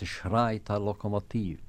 ganze Schreiter Lokomotiv.